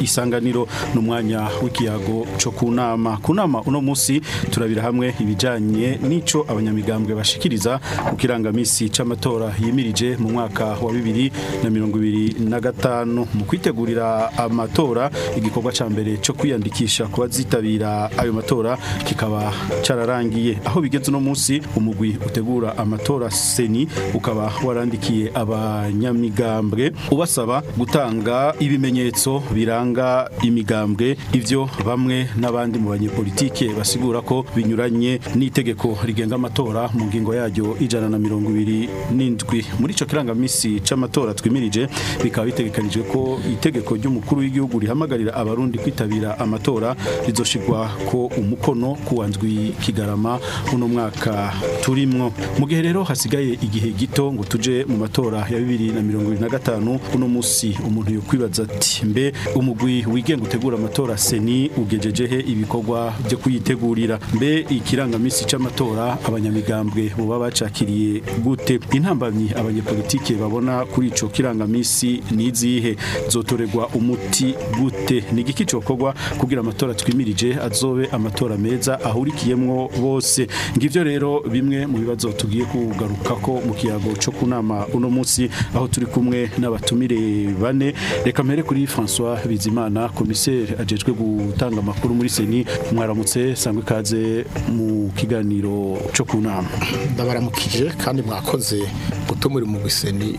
isanganiro n'umwanya w'ikiyago cyo kunama kunama uno musi turabira hamwe ibijanye n'ico abanyamigambwe bashikiriza kukirangamisi c'amatora yimirije mu mwaka wa bibiri na na mirongo ibiri gatanu mu kwitegurira amatora igikorwa ca mbere cyo kwiyandikisha kubazitabira ayo matora kikaba cararangiye aho bigeze no munsi umugwi utegura amatora seni ukaba warandikiye abanyamigambwe ubasaba gutanga ibimenyetso biranga imigambwe ibyo bamwe n'abandi mu banyepolitike basigura ko binyuranye n'itegeko rigenga amatora mu ngingo yaryo ijana na mirongo ibiri n'indwi muri icyo kirangaminsi cy'amatora twimirije bikaba bitegekanijwe ko itegeko ry'umukuru w'igihugu rihamagarira abarundi kwitabira amatora rizoshirwa ko umukono ku wa kigarama uno mwaka turimwo mu gihe rero hasigaye igihe gito ngo tuje mu matora ya bibiri na mirongo na gatanu uno umuntu yakwibaza ati mbe umugwi wigenga utegura amatora seni ugejejehe ibikorwa byo kuyitegurira mbe ikirangaminsi cy'amatora abanyamigambwe baba bacakiriye gute intambamyi abanyepolitike babona kuri ico kirangaminsi nizihe zotoregwa umuti gute ni giki cokogwa kugira amatora twimirije azobe amatora meza ahurikiyemwo bose ngivyo rero bimwe mu bibazo tugiye kugaruka ko mu ikiyago cyo kunama uno munsi aho turi kumwe n'abatumire bane reka mpere kuri François Bizimana komiseri ajejwe gutanga amakuru muri seni mwaramutse sangwe ikaze mu kiganiro cyo kunama ndabaramukije kandi mwakoze gutumura mu giseni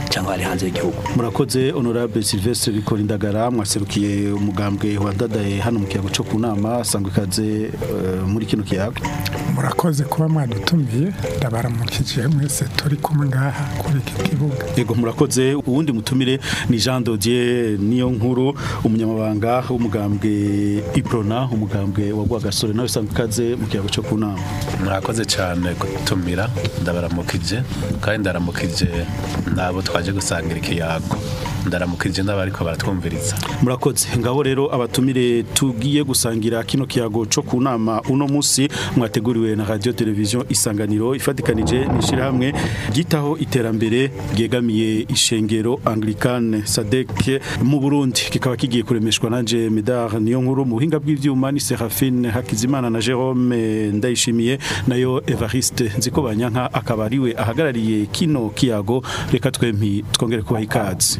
cyangwa bari hanze y'igihugu murakoze honorable Silvestre Bikora Indagara mwaserukiye umugambwe wa ndadaye eh, hano mu kiyago cyo kunama nama sangwa ikaze eh, muri kino kiyago murakoze kuba mwadutumiye ndabaramukije mwese turi kumwe ngaha kuri iki kibuga yego murakoze uwundi mutumire ni Jean Dodier niyo nkuru umunyamabanga w'umugambwe Iprona umugambwe wa Gasore nawe usanzwe kaze mu kiyago cyo kunama murakoze cyane gutumira ndabaramukije kandi ndaramukije nabo twaje gusangira ikiyago ndaramukije n'abariko baratwumviriza murakoze ngabo rero abatumire tugiye gusangira kino kiyago cyo kunama uno munsi mwateguriwe na radio television isanganiro ifatikanije nishira hamwe gitaho iterambere ryegamiye ishengero Anglicane Sadek mu Burundi kikaba kigiye kuremeshwa nanje Medar niyo nkuru mu buhinga bw'ivyuma ni Serafine Hakizimana na Jerome ndayishimiye nayo Evariste nka akaba ariwe ahagarariye kino kiyago reka twempi twongere kubaha ikaze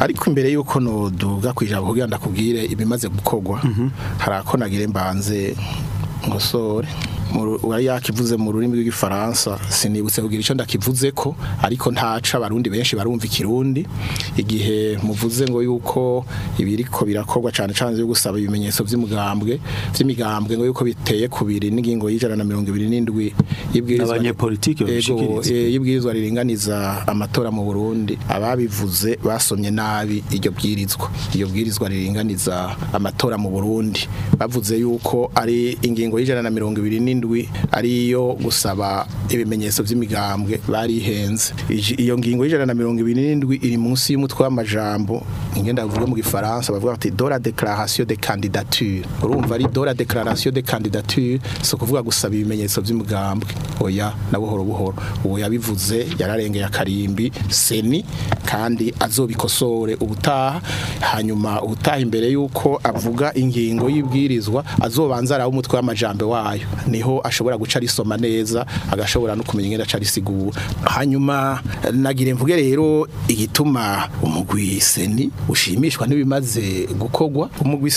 ariko imbere y'uko noduga ku ijambo kugira ndakubwire ibimaze gukorwa mhm. hari ako nagire mbanze Mossouri yakivuze mu rurimi rw'igifaransa sinibutse kugira icyo ndakivuze ko ariko ntaca abarundi benshi barumva ikirundi igihe muvuze ngo yuko ibiriko birakorwa cyane cyane yo gusaba ibimenyetso by'imigambwe by'imigambwe ngo yuko biteye kubiri n'ingingo y'ijana na mirongo ibiri n'indwi y'ibwirizwa riringaniza amatora mu Burundi ababivuze basomye nabi iryo bwirizwa iryo bwirizwa riringaniza amatora mu Burundi bavuze yuko ari ingingo y'ijana na mirongo ibiri n'indwi ariyo gusaba ibimenyetso by'imigambwe barihenze iyo ngingo y'ijana na mirongo ibiri iri munsi y'umutwe w'amajambo ingenda bavuga mu gifaransa bavuga bati dora declaration de candidature urumva ari dora declaration de candidature si ukuvuga gusaba ibimenyetso by'imigambwe oya na buhoro buhoro uwo yabivuze yararengeye akarimbi seni kandi azobikosore ubutaha hanyuma ubutaha imbere y'uko avuga ingingo y'ibwirizwa azobanza araho umutwe w'amajambo wayo niho aho ashobora guca arisoma neza agashobora no kumenya ingenda carisigura hanyuma nagire mvuge rero igituma umugwi ushimishwa n'ibimaze gukogwa. umugwi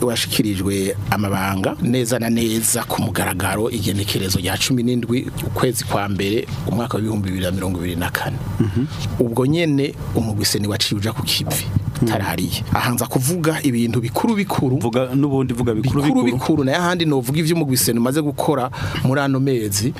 washikirijwe amabanga neza na neza ku mugaragaro igenekerezo rya n’indwi ukwezi kwa mbere umwaka wa 2024 mhm. ubwo nyene umugwi seni waciye uja ku kivi tarariye ahanza kuvuga ibintu bikuru bikuru vuga nubundi vuga bikuru bikuru bikuru naye ahandi no vuga ivyo mu gwiseno maze gukora muri ano mezi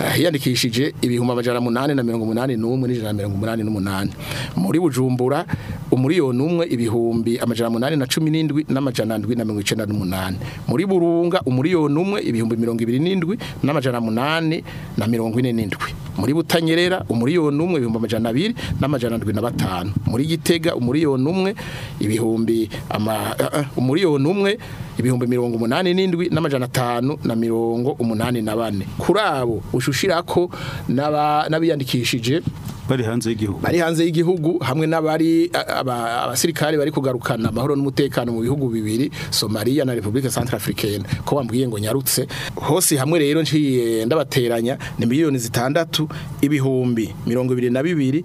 eh, hiyandikishije ibihumbi amajana munani na mirongo umunani n'umwe n'ijana mirongo munani n'umunani muri bujumbura umuriyoni umwe ibihumbi amajana munani na cumi n'indwi n'amajana ndwi na mirongo icenda n'umunani muri burunga umuriyoni umwe ibihumbi mirongo ibiri n'indwi n'amajana munani na mirongo ine n'indwi muri butanyerera umuriyoni umwe ibihumbi amajana abiri n'amajana ndwi na batanu muri gitega umuriyoni umwe ibihumbi eh, eh, umuriyoni umwe ibihumbi mirongo umunani n'indwi n'amajana atanu na mirongo umunani na bane kuri abo ushushirako n'abiyandikishije bari hanze y'igihugu bari hanze y'igihugu hamwe n'abari abasirikare bari kugarukana amahoro n'umutekano mu bihugu bibiri Somalia na Republique Centrafricaine ko bambwiye ngo nyarutse hose hamwe rero nciye ndabateranya ni miliyoni zitandatu ibihumbi mirongo ibiri na bibiri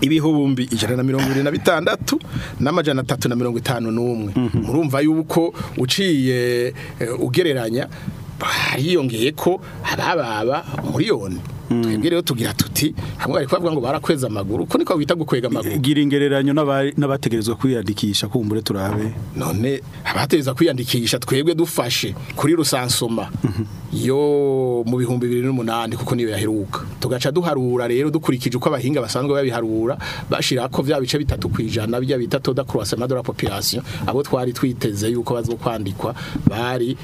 ibihumbi ijana na mirongo irindwi na bitandatu n'amajana atatu na mirongo itanu n'umwe mhm. murumva yuko uciye eh, ugereranya hiyongeye ko hari ababa miliyoni Mm. twebwe rero tugira tuti hamwe bari kuvuga ngo barakweza amaguru ko niko bita gukwega amaguru gira ingereranyo n'abategerezwa kwiyandikisha kumbure turabe none abategerezwa kwiyandikisha twebwe dufashe kuri rusansoma mm-hmm. yo mu bihumbi bibiri n'umunani kuko niyo yaheruka tugaca duharura rero dukurikije uko abahinga basanzwe babiharura bashira ko bya bice bitatu kwijana bya bita toda croissant de la population abo twari twiteze yuko bazokwandikwa bari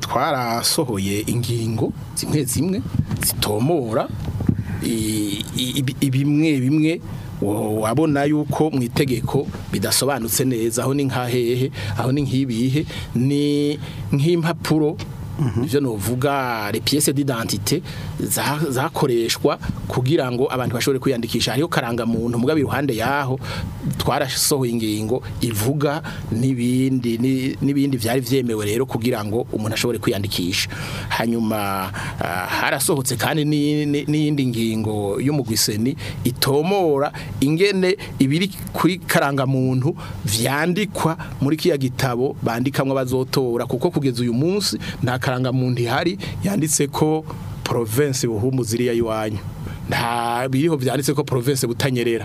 twarasohoye ingingo zimwe zimwe zitomora ibimwe bimwe wabona yuko mu itegeko bidasobanutse neza aho ni nk'ahehe aho ni nk'ibihe ni nk'impapuro Mhm. vuga nuvuga repiyese d'identite zakoreshwa kugira ngo abantu bashobore kwiyandikisha hariho karangamuntu mugabo iruhande y'aho twarasohoye ingingo ivuga n'ibindi n'ibindi byari vyemewe rero kugira ngo umuntu ashobore kwiyandikisha hanyuma ah, harasohotse kandi nindi ngingo y'umugwiseni itomora ingene ibiri kuri karangamuntu byandikwa muri kiya gitabo bandikamo bazotora kuko kugeza uyu munsi nta karangamuntu ihari yanditse ko porovensi buhumbu ziriya iwanyu nta biriho byanditse ko province butanyerera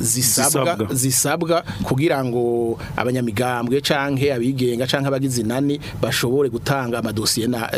zisabwa zisabwa kugira ngo abanyamigambwe canke abigenga canke abagize inani bashobore gutanga amadosiye na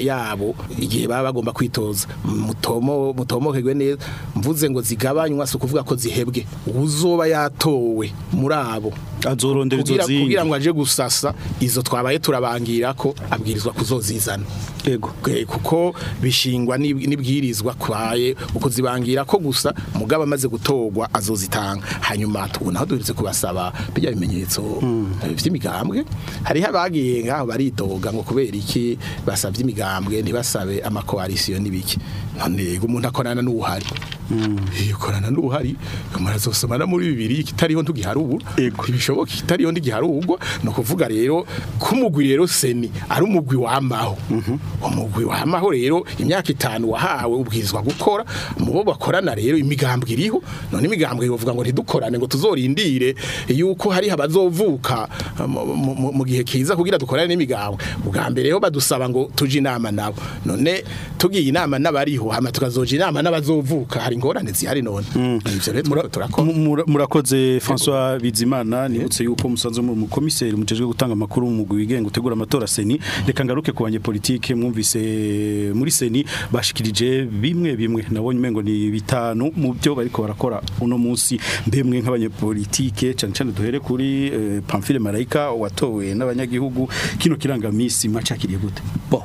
yabo igihe baba bagomba kwitoza mutomo mutomokegwe neza mvuze ngo zigabanywa so ukuvuga ko zihebwe uzoba yatowe muri abo azorondera izo zingi kugira ngo aje gusasa izo twabaye turabangira ko abwirizwa kuzozizana yego kuko bishingwa n'ibwirizwa kwaye uko zibangira ko gusa mugaba amaze gutogwa azozi bazitanga hanyuma tubona aho duherutse kubasaba bijya bimenyetso by'imigambwe eh, hariho abagiye ngaho baritoga ngo kubera iki basabye imigambwe ntibasabe amakoalisiyo n'ibiki none umuntu akorana n'ubuhari iyo mm. ukorana eh, n'ubuhari murazosomana muri bibiri ikitariho ntugihari ubu ntibishoboka ikitariho ntigihari ubwo ni ukuvuga rero ko umugwi rero seni ari umugwi wamaho mhm. umugwi wamaho rero imyaka itanu wahawe ubwirizwa gukora mu bo bakorana rero imigambwe iriho none imigambwe bavuga ngo ntidukorane ngo tuzorindire yuko hari abazovuka mu gihe kiza kugira dukorane n'imigambwe ubwa mbere ho badusaba ngo tuje inama nabo none tugiye inama n'abariho hama tukazoje inama n'abazovuka hari ingorane zihari none mm. murakoze François Bizimana nibutse yuko musanzwe mu komiseri mujejwe gutanga amakuru mu mugwi wigenga utegura amatora seni reka ngaruke ku politique mwumvise muri seni bashikirije bimwe bimwe nabonye mengo ni bitanu mu byo bariko barakora uno munsi munsi mbemwe nk'abanyepolitike cyane cyane duhere kuri eh, Pamphile Marayika watowe n'abanyagihugu kino kirangamisi maca kiriye gute bo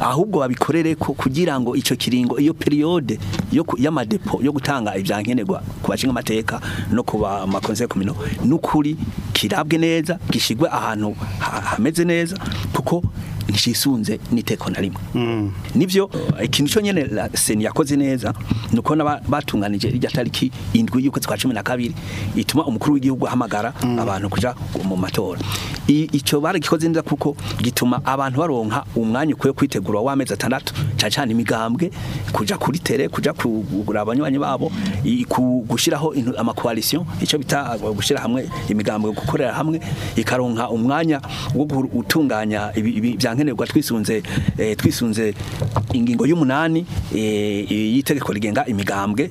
ahubwo babikorere ko kugira ngo icyo kiringo iyo periode yo y'amadepo yo gutanga ivyankene bikenerwa ku bashinga no ku makonse komino n'ukuri kirabwe neza gishigwe ahantu hameze neza kuko ntishisunze niteko na rimwe nibyo ikintu cyo nyene seni yakoze neza nuko batunganije irya tariki indwi y'ukwezi twa cumi na kabiri ituma umukuru w'igihugu ahamagara abantu kuja mu matora icyo baragikoze neza kuko gituma abantu baronka umwanya ukwiye kwitegura w'amezi atandatu cyane imigambwe kuja kuri tere kuja kugura abanywanyi babo gushyiraho amakoalisiyo icyo bita gushyira hamwe imigambwe gukorera hamwe ikaronka umwanya wo gutunganya ibyanke nkenerwa twisunze eh, twisunze ingingo y'umunani eh, y'itegeko rigenga imigambwe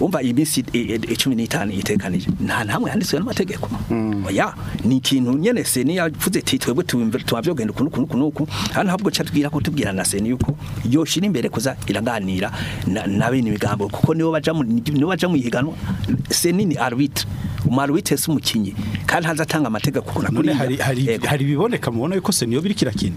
umva iyi minsi 15 eh, eh, itekanije nta namwe handitswe n'amategeko mm. oya ni ikintu nyene seni yavuze ati twebwe tubavyogenda ukuntu ukuntu ukuntu hano habwo catubwira ko tubwira na seni yuko yoshira imbere kuza iraganira na bene ibigambo kuko nibo baja mu nibo baja mu ihiganwa seni ni arbitre umarwite si umukinyi kandi hazatanga amatega kuko nakuri hari hari hari biboneka mubona yuko seniyo biri kirakina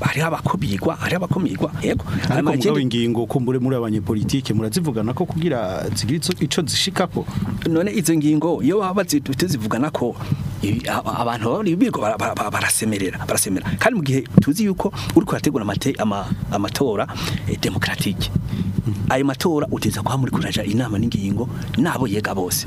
hariho abakubigwa hariho abakomirwa yego ariko mugabo ingingo kumbure muri abanyepolitike murazivugana ko kugira zigiritso ico zishikako none izo ngingo iyo baba zivugana ko abantu bari barasemerera barasemera kandi mu gihe tuzi yuko uri kurategura amatora eh, demokratike ayo matora uteza kuraja inama n'ingingo nabo yega bose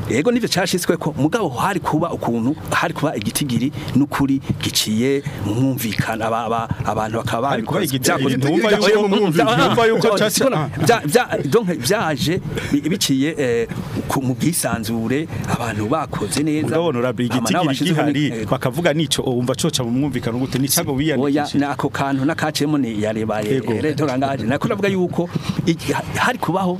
yego n'ibyo cyashitswe ko mugabo hari kuba ukuntu hari kuba igitigiri n'ukuri giciye mwumvikana abantu bakaba byaje biciye e, mu bwisanzure abantu bakoze neza gihari eh, bakavuga nico wumva oh, coca mu mwumvikano gute nicago wiyandikishije oya nako kantu nakacemo ni yarebaye eh, redorangaje nako navuga yuko hari kubaho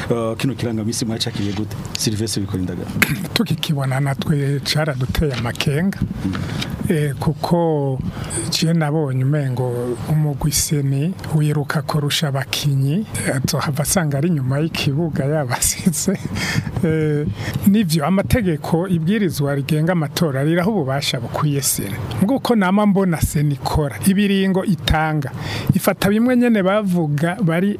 uh, kino kiranga misi mwacakiriye gute Silvestre bikorindaga tukikibona natwe cara duteye amakenga e, kuko je nabonye umengo umugwiseni wiruka kurusha abakinyi eh, azohava havasanga ari nyuma y'ikibuga yabasize e, nivyo amategeko ibwirizwa rigenga amatora riraho ububasha bukwiyesera nguko nama mbona se edeni ikora ibiringo itanga ifata bimwe nyine bavuga bari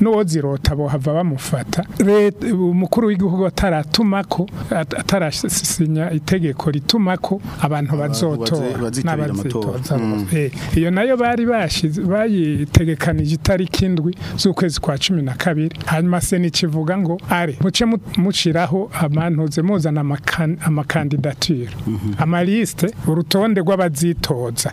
n'uwo zirota bohava bamufata umukuru w'igihugu ko atarasinya itegeko rituma ko abantu bazota bazitabira amatora mm. eh, iyo nayo bari bayitegekanije itariki indwi z'ukwezi kwa cumi na kabiri hanyuma se n'ikivuga ngo are muce muciraho amantuze muzana amakandidatire mhm. amalisite urutonde rw'abazitoza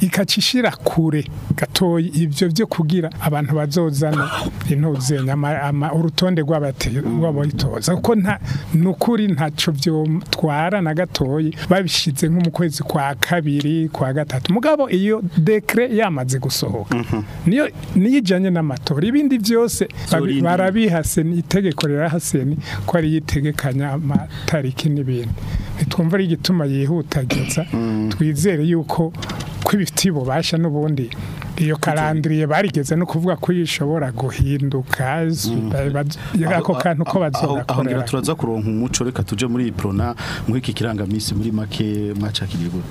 ikacishira kure gatoyi ibyo byo kugira abantu bazozana intuze nyama urutonde rw'abayitoza kuko nta nukuri ntacyo byotwara na gatoyi babishize nko mu kwezi kwa kabiri kwa gatatu mugabo iyo dekre yamaze gusohoka mhm. niyo niyijyanye n'amatora ibindi byose barabihase itegeko rirahase ko ari yitegekanya amatariki n'ibintu ntitwumva ari igituma yihutagiza mm. twizere yuko ko ibifitiye ububasha n'ubundi iyo kalandriye barigeze no kuvuga ko ishobora guhinduka mm. ako kantu ko bazora aho ngira turaza kuronka umuco reka tuje muri iprona nk'iki kirangamisi muri make mwacakiriwe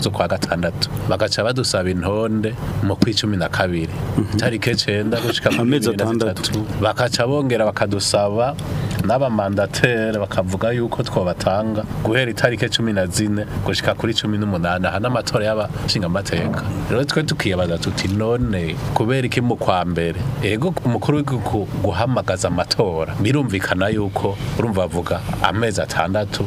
zo kwa gatandatu bagaca badusaba intonde mu kw'icumi na kabiri mhm. itariki icyenda gushyika mu mezi atandatu bakaca bongera bakadusaba n'abamandateri bakavuga yuko twabatanga guhera itariki cumi na zine gushyika kuri cumi n'umunani aha n'amatora y'abashinga amateka rero twe tukibaza tuti none kubera iki mu kwa mbere ego umukuru w'igihugu guhamagaza amatora birumvikana yuko urumva avuga amezi atandatu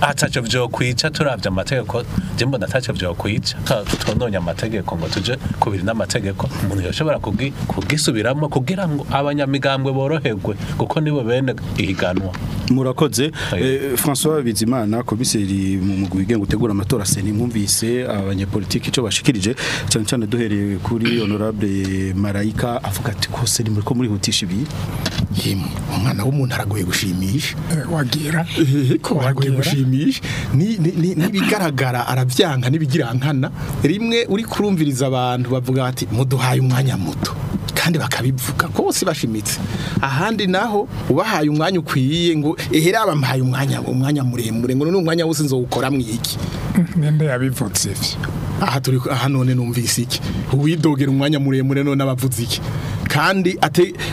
ataco vyokwica turavye amategeko je mbona ataco vyokwica tutononye amategeko ngo tujye kubiri n'amategeko umuntu yoshobora kugisubiramo kugira ngo abanyamigambwe boroherwe kuko nibo bene ihiganwa murakoze François Bizimana komiseri mu mugwi wigenga utegura amatora se mwumvise abanyapolitiki icyo bashikirije cyane cyane duhereye kuri honorable Marayika avuga ati ko seni muri ko muri hutisha ibi umwana w'umuntu aragoye gushimisha wagira aragoye gushimisha kwishimisha n'ibigaragara arabyanga n'ibigirankana rimwe uri kurumviriza abantu bavuga bati muduhaye umwanya muto kandi bakabivuga bose bashimitse ahandi naho ubahaye umwanya ukwiye ngo ehera bamuhaye umwanya umwanya muremure ngo n'umwanya wose nzawukora mwiki nende yabivutse aha turi aha none numvise iki uwidogera umwanya muremure none abavuze iki kandi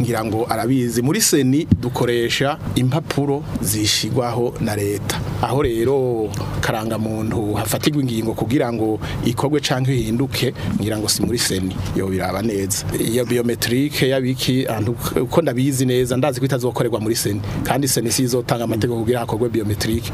ngira ngo arabizi muri seni dukoresha impapuro zishyirwaho na leta aho rero karangamuntu hafatirwa ingingo kugira ngo ikogwe cyangwa ihinduke ngira ngo si muri seni yo biraba neza iyo biyometirike yabiki uko ndabizi neza ndazi ko itazokorerwa muri seni kandi seni si izotanga amategeko kugira hakorwe biyometirike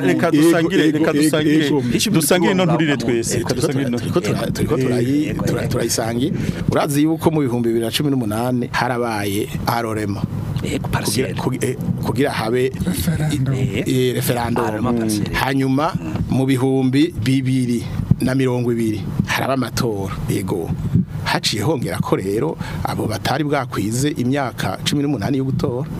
reka dusangire reka dusangire dusangire nturire twese turiko turayisangiye urazi yuko mu bihumbi bibiri na cumi n'umunani harabaye arorema Eh, eh, kugira habe referandumu eh, mm. hanyuma mm. mu bihumbi bibiri na mirongo ibiri haraba amatora ego haciye hongera ko rero abo batari bwakwize imyaka cumi n'umunani yo gutora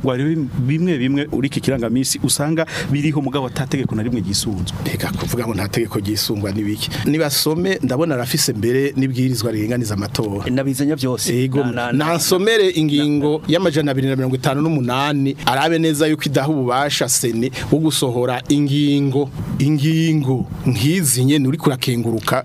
ngo ari bimwe bimwe uri iki kirangamisi usanga biriho mugabo atategeko na rimwe gisunzwe reka kuvuga ngo nta tegeko gisungwa nibiki nibasome ndabona rafise mbere nibwirizwa rirenganiza amatora nabizenya byose yego nansomere ingingo y'amajana 258 arabe neza yuko yashyizeho ububasha sene wo gusohora ingingo ingingo nkizinye nyine kurakenguruka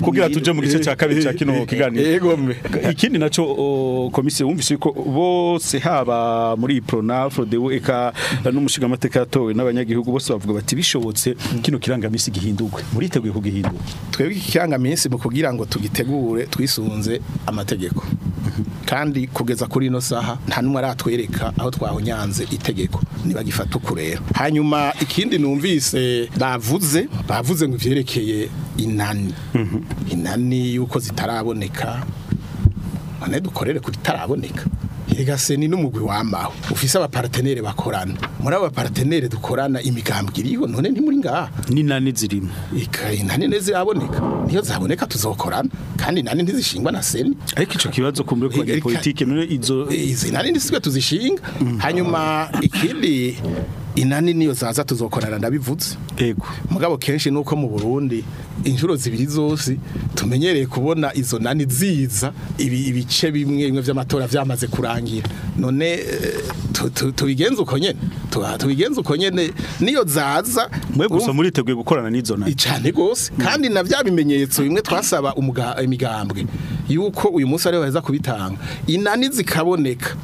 kugira tuje mu gice eh, cya kabiri cya kino kiganiro ikindi naco komisiyo wumvise ko bo munsi haba muri Pronav dewe n’umushinga n'umushigamateka yatowe n'abanyagihugu bose bavuga bati bishobotse kino kirangamisi gihindurwe muriteguye kugihindura twebwe iki kirangamisi mu kugira ngo tugitegure twisunze amategeko kandi kugeza kuri ino saha nta n'umwe aratwereka aho twahonyanze itegeko niba gifata rero hanyuma ikindi numvise bavuze bavuze ngo ivyerekeye inani mhm. inani yuko zitaraboneka ane dukorere kuri taraboneka egase ni n'umugwi wamaho ufise abapartenere bakorana muri abo bapartenere dukorana imigambi iriho none nti muri ngaha ni nani zirimo ikaye nani neze aboneka niyo zaboneka tuzokorana kandi nani ntizishingwa na seni ariko ico kibazo kumbe ko ari politike muri izo izi nani nisibe tuzishinga mm. hanyuma ikindi inani niyo zaza tuzokorana ndabivutse yego mugabo kenshi nuko mu Burundi inshuro zibiri zose tumenyereye kubona izo nani ziza ibice bimwe bimwe by'amatora byamaze kurangira none eh, tubigenze uko nyene tubigenze uko nyene niyo zaza mwe gusa muriteguye gukorana n'izo nayo cyane gose mm. kandi na bya bimenyetso bimwe twasaba imigambwe yuko uyu munsi ari baza kubitanga inani zikaboneka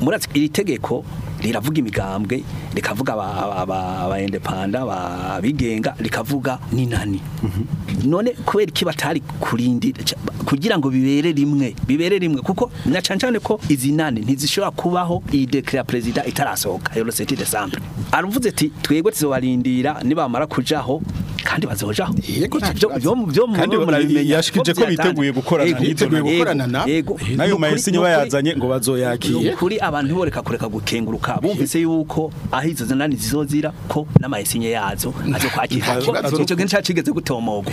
murazi iri tegeko riravuga imigambwe rikavuga abayendepanda abigenga rikavuga n'inani mhm. none kubera iki batari kurindi kugira ngo bibere rimwe bibere rimwe kuko na ko izi nani ntizishobora kubaho iyi dekire ya perezida itarasohoka yo le 7 décembre aravuze ati twebwe tuzobarindira nibamara kujaho kandi bazojaho yego byo yashikije ko biteguye gukorana yiteguye gukorana na nayo mayisinyo bayazanye ngo bazoyakire kuri abantu boreka kureka gukenguruka bumvise yuko ahizo zanani zizozira ko n'amayisinyo yazo azo kwakira ico kintu cyacigeze gutomogwa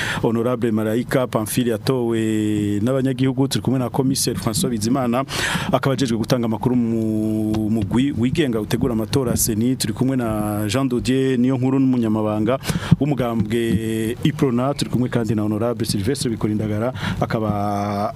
honorable Malaika Pamphile yatowe n'abanyagihugu turi kumwe na commissaire François Bizimana akabajejwe gutanga makuru mu mugwi wigenga utegura amatora seni turi kumwe na Jean Dodier niyo nkuru n'umunyamabanga w'umugambwe Iprona turi kumwe kandi na honorable Sylvestre Bikorindagara akaba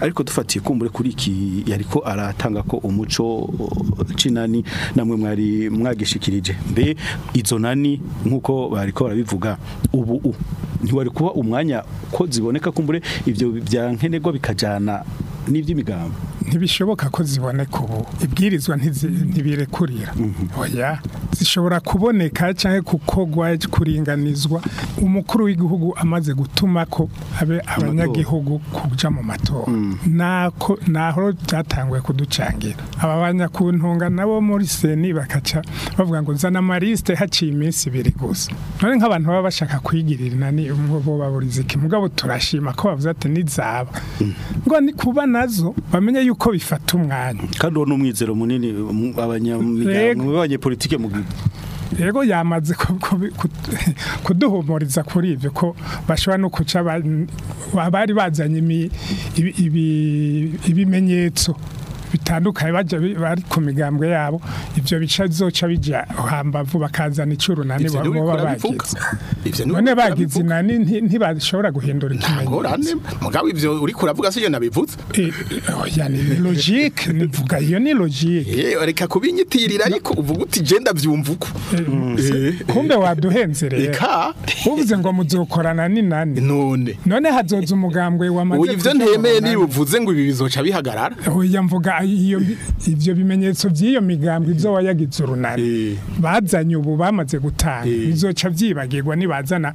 ariko dufatiye kumbure kuri iki yariko aratanga ko umuco eh, cinani namwe mwari mwagishikirije mbe izo nani nkuko bariko barabivuga ubu ntiwari kuba umwanya ko ziboneka kumbure ibyo byankenerwa bikajana nibyimigambo ntibishoboka ko ziboneka ubu ibwirizwa ntibirekurira mhm. oya ishobora kuboneka cyangwa kukogwa kuringanizwa umukuru w'igihugu amaze gutuma ko abe abanyagihugu kuja mu matora mm. nako naho byatanguye kuducangira aba banyakuntunga nabo muri seni bakaca bavuga ngo nzana amaliste haciye iminsi ibiri gusa none nk'abantu baba bashaka kwigirira ni bo baburiza iki mugabo turashima ko bavuze ati nizaba mm. ngo ni kuba nazo bamenye yuko bifata umwanya kandi uwo ni umwizero munini abanyamiryango b'abanyepolitike mu rero yamaze kuduhumuriza kuri ibyo ko bashobora no guca abari bazanye ibimenyetso bitandukanye bajya bari ku migambwe yabo ibyo bica bizoca bijya hambavu bakazana icurunani baba bagize none bagize inani ntibashobora guhindura ikimenyetso mugabo ivyo uriko uravuga se iyo nabivutse oh, ni logique nivuga iyo ni logique eh, reka kubinyitirira ariko uvuga uti je ndavyumvuko eh, eh, kumbe waduhenze rero uvuze ngo muzokorana ni nani none none hazoza umugambwe wa maze oya ivyo ntemeye nibuvuze ngo ibi bizoca bihagarara oya mvuga ibyo bimenyetso by'iyo migambwe ibyo wayagitse urunani eh. bazanye ubu bamaze gutanga eh. bizoca byibagirwa nibazana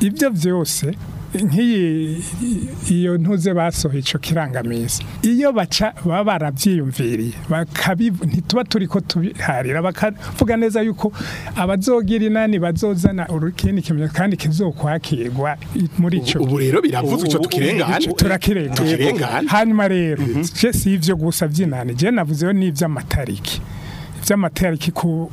ibyo byose nk'iyi iyo ntuze basohoye icyo kirangamizi iyo baca baba barabyiyumviriye ntituba turi ko tubiharira bakavuga neza yuko abazogira inani bazozana urukini kimenyetso kandi kizokwakirwa muri icyo ubu rero biravuze icyo tukirengana turakirengana hanyuma rero mhm. si ibyo gusa by'inani njyewe navuzeho n'iby'amatariki by'amatariki ku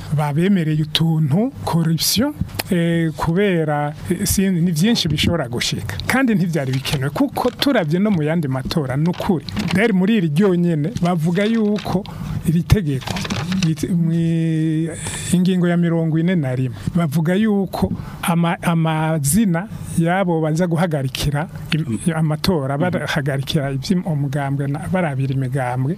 babemereye utuntu korupsiyo eh, kubera eh, ni byinshi bishobora gushika kandi ntibyari bikenewe kuko turabye no mu yandi matora ni ukuri rero muri iri ryonyine bavuga yuko iri tegeko ingingo ya mirongo ine na rimwe bavuga yuko amazina y'abo baza guhagarikira amatora mhm. bahagarikira umugambwe barabira imigambwe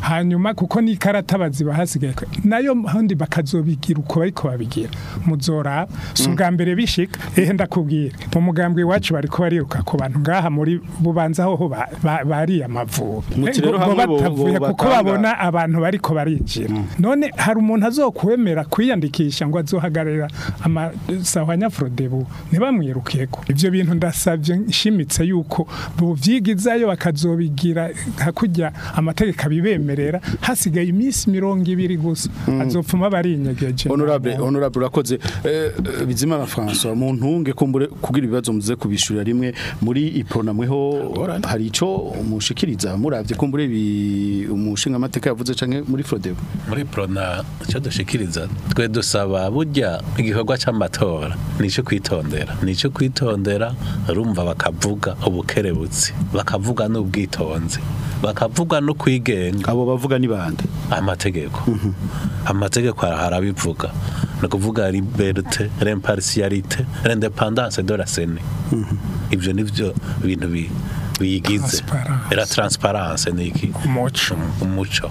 hanyuma kuko n'ikarata baziba hasigaye nayo handi bakazobigira uko bariko babigira muzora si ubwa mm. mbere bishika ehe ndakubwira mu mugambwe iwacu bariko bariruka ku bantu ngaha muri bubanza hoho bariye amavubi kuko babona abantu bariko barinjira mm. none hari umuntu azokwemera kwiyandikisha ngo azohagarira amasaho ya debo ntibamwirukeko ibyo bintu ndasabye nshimitse yuko buvyigizayo bakazobigira hakujya amategeko bibemerera hasigaye iminsi mirongo ibiri gusa mm. azopfuma barinyegeje honorable honorable urakoze eh, bizimana François mu ntunge kumbure kugira ibibazo muze kubishurira rimwe muri iponamweho hari ico umushikiriza muravye kumbure umushinga amateka yavuze canke muri Frodebo muri Prona cyo twe dusaba burya igikorwa cy'amatora nico icyo kwitondera ni cyo kwitondera rumva bakavuga ubukerebutsi bakavuga n'ubwitonzi bakavuga no kwigenga abo bavuga ni bande amategeko mhm. amategeko harabivuga ni ukuvuga liberite remparisiyarite rendepandanse de la sene mhm. ibyo ni byo bintu bi tuyigize era transparence ni iki mm, umuco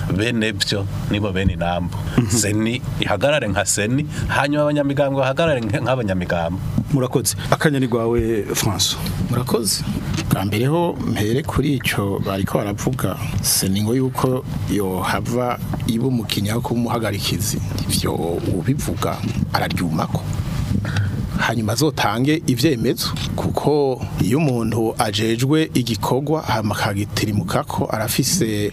bene nebyo nibo bene inamba mhm. seni ihagarare nka seni hanyuma abanyamigambo bahagarare nk'abanyamigambo murakoze akanyoni rwawe franco murakoze bwa mbere ho mpere kuri icyo bariko baravuga seni ngo yuko yohava iba umukinnyi aho kumuhagarikizi ibyo ubivuga ko hanyuma azotange ibyemezo kuko iyo umuntu ajejwe igikorwa akagitirimuka ko arafise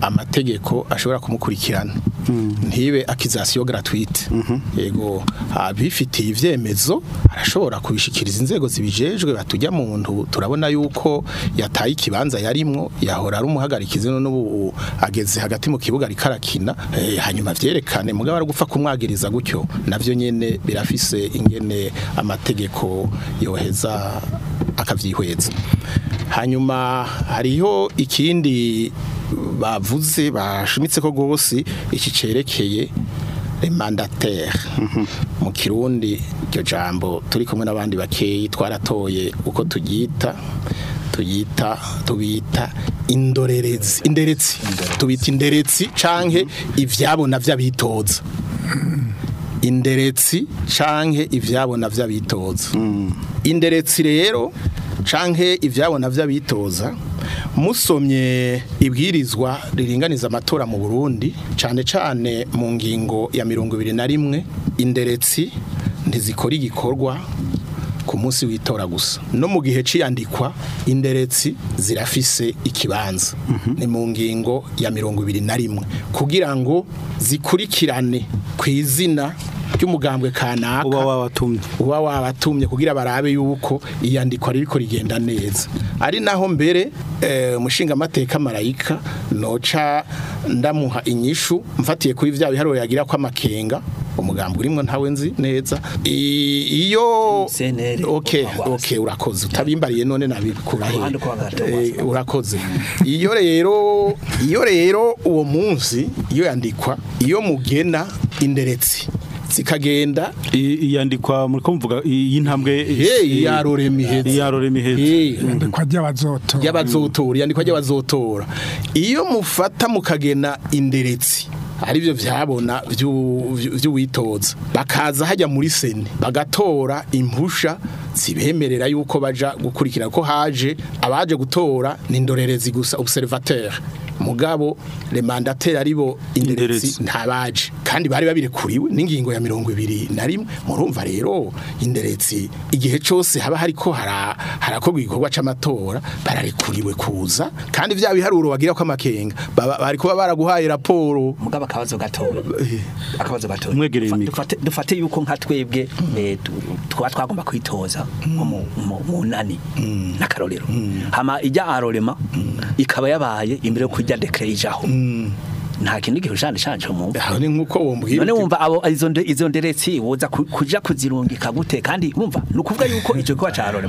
amategeko ashobora kumukurikirana mm. ntibe akizasiyo garatwite mm-hmm. yego abifitiye ibyemezo arashobora kubishikiriza inzego zibijejwe batujya mu ntu turabona yuko yataye ikibanza yarimwo yahora ari umuhagarika izina n'ubu ageze hagati mu kibuga rikarakina eh, hanyuma byerekane mugabo ari gupfa kumwagiriza gutyo nabyo nyene birafise ingene amategeko yoheza akabyihweza hanyuma hariho ikindi bavuze bashimitse ko rwose iki cyerekeye mandataire mu kirundi iryo jambo turi kumwe n'abandi bakeyi twaratoye uko tugita tuyita tubita indorerezi inderetse tubita inderetse canke ivyabona vy'abitoza inderetse canke ivyabona vy'abitoza mm. inderetsi rero canke ivyabona vy'abitoza musomye ibwirizwa riringaniza amatora mu burundi cyane cyane mu ngingo ya mirongo ibiri na rimwe inderetsi ntizikora igikorwa ku munsi w'itora gusa no mu gihe cy'iyandikwa inderetsi zirafise ikibanza mhm. ni mu ngingo ya mirongo ibiri na rimwe kugira ngo zikurikirane ku izina ry'umugambwe kanaka uba wabatumye uba wabatumye kugira barabe yuko iyandikwa riko rigenda neza ari naho mbere eh, umushinga amateka marayika noca ndamuha inyishu mfatiye kuri bya biharuro yagira ko amakenga umugambo urimo ntawe nzi neza iyo oke oke urakoze utabimbariye none nabikurahe eh, urakoze iyo rero iyo rero uwo munsi iyo yandikwa iyo mugena inderetse kagenda iyandikwa muri ko mvuga iyi ntambwe yandikwa ry'abazotora y'abazotora yandikwa ry'abazotora iyo mufata mukagena inderetsi ari byo byabona by'uwitoza bakaza hajya muri sene bagatora impusha zibemerera yuko baja gukurikira ko haje abaje gutora ni indorerezi gusa observateur mugabo remandateri aribo inderetsi ntabaje kandi bari kuriwe n'ingingo ya mirongo ibiri na murumva rero inderetsi igihe cyose haba hariko harakorwa igikorwa c'amatora bararikuriwe kuza kandi vya biharuro bagira ko amakenga bari kuba baraguhaye raporo mugabo akabazo gatora eh. akabazo batora dufate yuko nka mm. eh, twagomba kwitoza mm. mu munani mm. n'akarorero hama ijya arorema ikaba yabaye imbere yo kujya dekerejaho hmm. nta kintu igihe ujana mu ni nkuko uwo none wumva abo izo nde izo nderetse woza kuja kuzirungika gute kandi wumva nukuvuga yuko ico kwa carore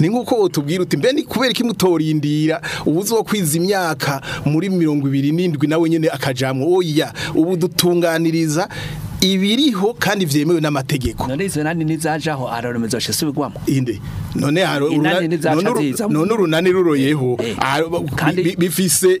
ni nkuko utubwira uti mbe ni kubera iki mutorindira ubu wo kwiza imyaka muri mirongo ibiri n'indwi nawe nyine akajamwo oya ubu dutunganiriza ibiriho kandi vyemewe n'amategeko none izo nani nizajaho ararumeza shesubigwamo inde none none urunani ruroyeho eh. bifise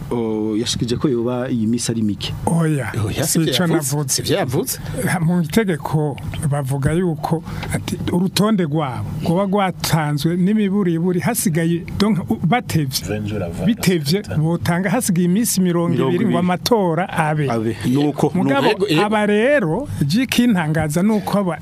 yashikije ko yoba iyi minsi ari mike oya sica navutse byavutse mu itegeko bavuga yuko urutonde rwabo kuba rwatanzwe buri hasigaye batevye bitevye botanga hasigaye iminsi mirongo ibiri ngo amatora abe nuko aba rero jiki ntangaza nuko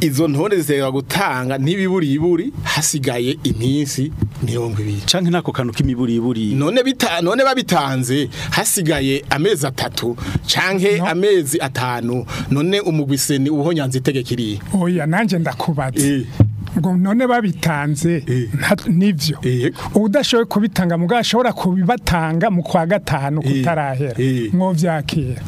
izo ntore zera gutanga ntibiburi iburi hasigaye iminsi mirongo ibiri canke nako kanu k'imiburi iburi none bita none babitanze hasigaye amezi atatu canke amezi atanu none umugwiseni uho nyanze itegeko iri oya nanje ndakubaza Hey. ngo none babitanze eh. n'ibyo eh, udashoboye kubitanga mugabo ashobora kubibatanga mu kwa gatanu eh. kutarahera mwo byakira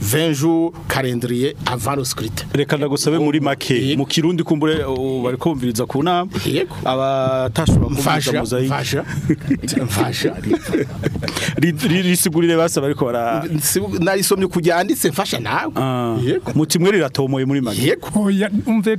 20 jours calendrier avant le scrutin. Reka ndagusabe muri make mu kirundi kumbure uh, bari kumviriza ku nama abatashobora kumviriza muzayi mfasha risigurire basaba ariko bara somye kujyanditse mfasha nawe ah. yego mutimwe riratomoye muri make yego umve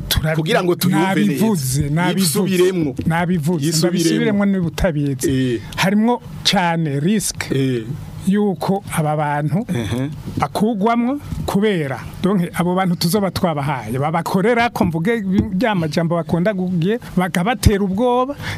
eh, kugira ngo tuyumve neza nabivuzemo nabivuze nabisubiremo n'ubutabitse harimo cyane risk yuko aba bantu bakugwamwo kubera donke abo bantu tuzoba twabahaye babakorera ko mvuge byamajambo bakunda gugiye bakabatera ubwoba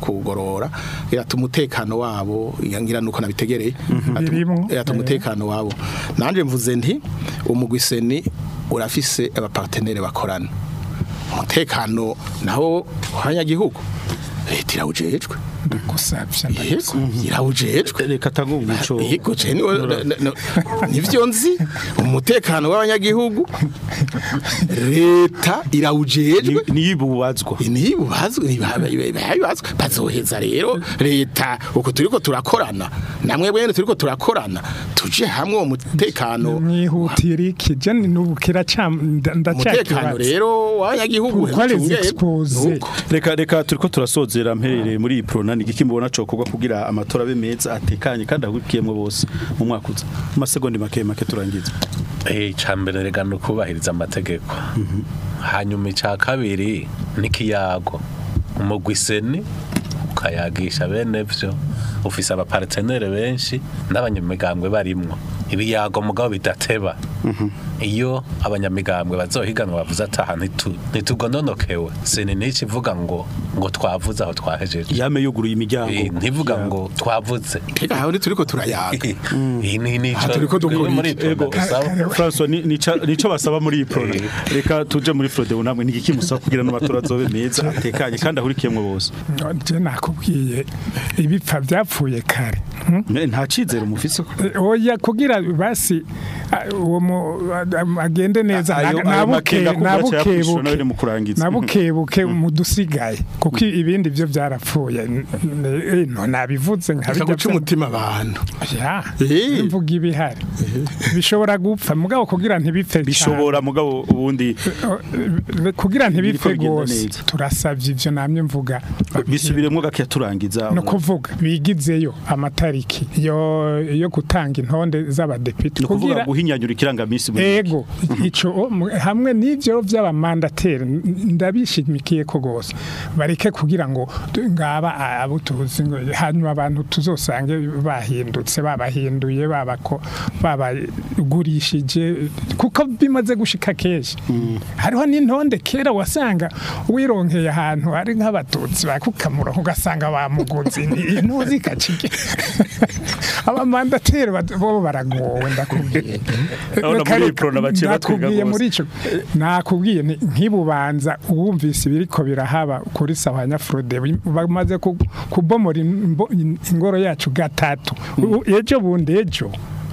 kugorora yatuma umutekano wabo ngira nuko nabitegereye mhm. yatuma umutekano wabo nanjye mvuze nti umugwiseni urafise abaparteneri bakorana umutekano nawo hanyagihugu leta irawujejwe ndagusabye ndagusabye irawuje hejwe reka tangumico yego cyane nivyo nzi umutekano w'abanyagihugu leta irawuje hejwe niyibubazwa niyibubazwa bazoheza rero leta uko turiko turakorana namwe bwene turiko turakorana tuje hamwe umutekano mwihutirikije ni nubukira ndacyakira rero w'abanyagihugu reka reka turiko turasozera mperere muri iyi nigiki mbona cyo kugwa kugira amatora abe meza atekanye kandi ahukiyemo bose mu mwaka mu masegonda make make turangiza eh cyambere rega no kubahiriza amategeko mhm. hanyuma icya kabiri nikiyago umugwiseni ukayagisha bene byo ufise abapartenere benshi n'abanyamigambwe barimwo ibiyago mugabo bidateba mhm. iyo abanyamigambwe bazohiganwa bavuze ataha ntitugononokewe sinini ivuga ngo ngo twavuze aho twahejeje yame yuguruye imiryango ntivuga ngo twavuze aho ni turiko turayaga nico basaba muri iyi prona reka tuje muri frode unamwe nigiki musaba kugira n'amatora meza atekanye kandi ahurikiyemwe bose nakubwiye ibipfa byapfuye kare nta cyizere umufise eh, oya kugira basi agende neza nabukebuke nabukebuke mm. mudusigaye kuko ibindi byo byarapfuye eh, nabivutse nka guca umutima abantu eh. mvuga ibihari bishobora gupfa mugabo kugira ntibipfe bishobora mugabo ubundi oh, kugira ntibipfe gose turasabye ibyo namye mvuga bisubiremo gake turangiza no kuvuga bigizeyo amatara itariki yo gutanga intonde z'abadepite kugira guhinyanyura ikirangamisi mu yego ico hamwe n'ivyo by'abamandateri ndabishimikiye ko gose bareke kugira ngo ngaba abutuzi hanyuma abantu tuzosange bahindutse babahinduye babako babagurishije kuko bimaze gushika kenshi mm. hariho n'intonde kera wasanga wironkeye ahantu ari nk'abatutsi bakukamura ugasanga bamugunze intuzi kacike abamandateri bo baragowe ndakubwiye muri icyo nakubwiye nkibubanza uwumvise ibiriko birahaba kuri sawa nyafurode bamaze kubomora ingoro yacu gatatu mm. ejo bundi ejo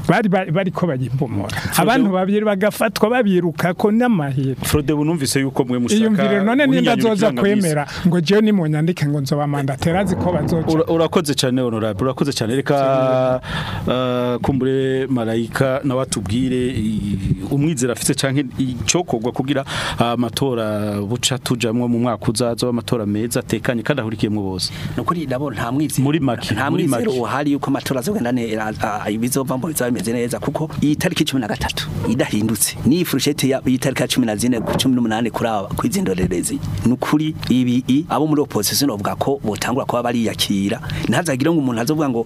bari bari ko bagipomora abantu babiri bagafatwa babiruka ko n'amahirwe Frode bunumvise yuko mwe mushaka iyumvire none nimba zoza kwemera ngo jewe ni munyandike ngo nzoba mandatera azi ko bazoca urakoze cyane honorable urakoze cyane reka uh, kumbure marayika na watubwire umwizera afite canke icokogwa kugira uh, amatora buca tujamwe mu mwaka uzaza w'amatora meza atekanye kandi ahurikiyemo bose nokuri ndabona nta mwizera muri make nta mwizera uhari yuko amatora azogenda neza ibizova mu bimeze neza kuko iyi tariki cumi na gatatu idahindutse n'iyi furushete ya cumi na zine cumi n'umunani kuri aba kw'izindorerezi ni ukuri ibi abo muri opozisiyo bavuga ko botangura kuba bariyakira ntazagire ngo umuntu azovuga ngo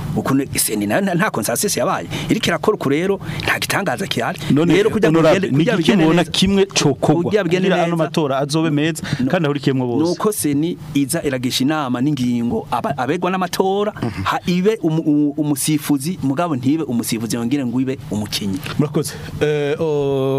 ukuntu seni nayo nta konsensus yabaye iriko irakora ku rero nta gitangaza kihari rero kugira ngo niki mubona kimwe cokogwa kugira ano matora azobe meza kandi ahurikiyemo bose nuko seni iza iragisha inama n'ingingo abegwa n'amatora mhm. ibe umusifuzi mugabo ntibe umusifuzi yongere ngo ibe umukinnyi murakoze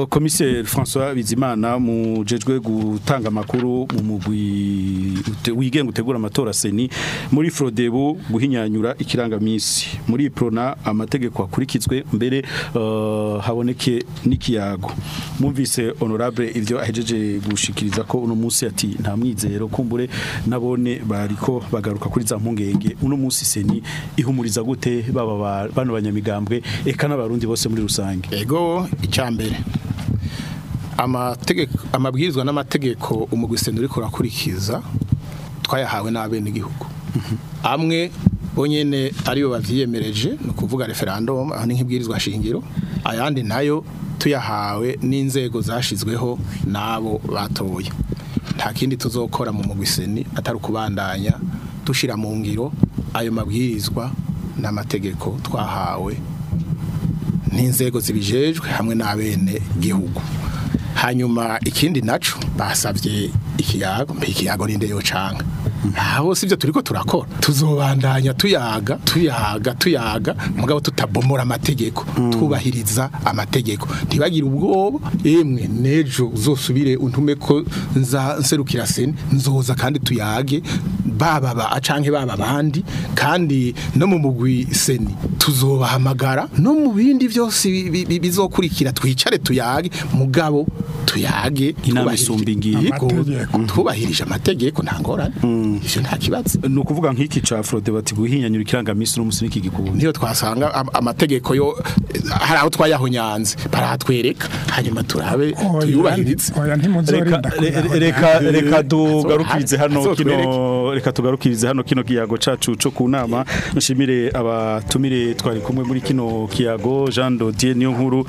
komiseri eh, oh, François Bizimana mujejwe gutanga amakuru mu mugwi wigenga utegura amatora seni muri Frodebu guhinyanyura ikirangamisi muri Prona amategeko akurikizwe mbere uh, haboneke n'ikiyago mumvise honorable ivyo ahejeje gushikiriza ko uno munsi ati nta mwizero kumbure nabone bariko bagaruka kuri za mpungenge uno munsi seni ihumuriza gute baba bano banyamigambwe eka n'abarundi bose muri rusange ego icyambere amabwizwa n'amategeko umugwisenda uriko urakurikiza twayahawe n'abenegihugu amwe bonyene ariyo bavyiyemereje ni ukuvuga referendum aho ni nk'ibwirizwa shingiro ayandi nayo tuyahawe n'inzego zashizweho n'abo batoye nta kindi tuzokora mu mugwiseni atari ukubandanya dushira mu ngiro ayo mabwirizwa n'amategeko twahawe n'inzego zibijejwe hamwe n'abene gihugu hanyuma ikindi nacyo basabye ikiyago ikiyago n'indeyo canga nta bose ibyo turi turakora tuzobandanya tuyaga tuyaga tuyaga mugabo tutabomora amategeko mm. twubahiriza amategeko ntibagire ubwoba yemwe n'ejo uzosubire untume ko nserukira sena nzoza kandi tuyage baba ba acanke baba bandi kandi no mu mugwi seni tuzobahamagara no mu bindi byose bizokurikira twicare tuyage mugabo tuyage inama isumba tubahirije amategeko ntangorane mm. icyo nta kibazo ni ukuvuga nk'iki cya forode bati guhinyanyura ikirangamisi n'umusuniki gikunda niyo twasanga amategeko yo hari aho twayahonyanze baratwereka hanyuma turabe tuyubahirize reka tugarukirize hano kino reka tugarukirize hano kino kiyago cacu cyo ku nama nshimire abatumire twari kumwe muri kino kiyago Jean Dodier niyo nkuru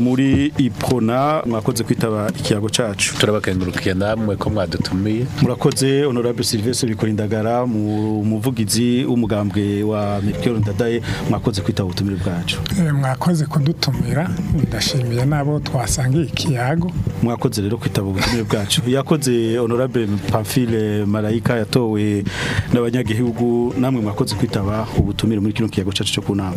muri iprona mwakoze kwitaba ikiyago cacu turabakengurukiye namwe ko mwadutumiye murakoze honorable Sylvain byose bikora indagara mu muvugizi w'umugambwe wa Melchior Ndadaye mwakoze kwitaba ubutumire bwacu eh, mwakoze kudutumira ndashimiye nabo twasangiye ikiyago mwakoze rero kwitaba ubutumire bwacu yakoze honorable Pamphile malaika yatowe n'abanyagihugu namwe mwakoze kwitaba ubutumire muri kino kiyago cyacu cyo kunama